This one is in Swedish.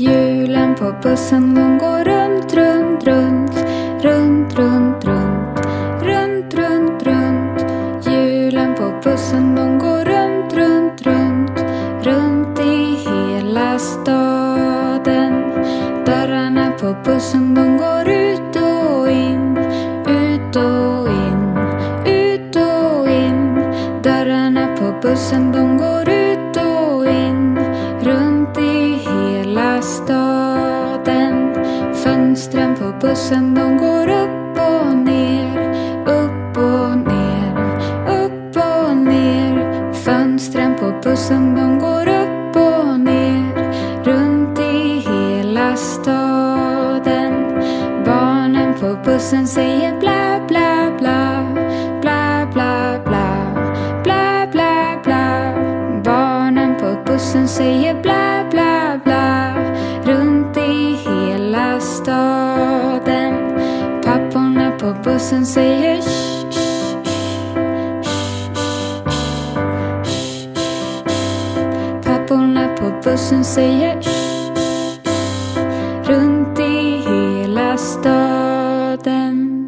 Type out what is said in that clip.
Hjulen på bussen de går runt, runt, runt. Runt, runt, runt. Runt, runt, runt. Hjulen på bussen de går runt, runt, runt. Runt i hela staden. Dörrarna på bussen de går ut och in. Ut och in. Ut och in. Dörrarna på bussen de går ut staden. Fönstren på bussen de går upp och ner. Upp och ner. Upp och ner. Fönstren på bussen de går upp och ner. Runt i hela staden. Barnen på bussen säger bla bla bla. Bla bla bla. Bla bla bla. Barnen på bussen säger bla bla bla. Bussen säger shh, shh, shh. Papporna på bussen säger shh, shh, shh. Runt i hela stan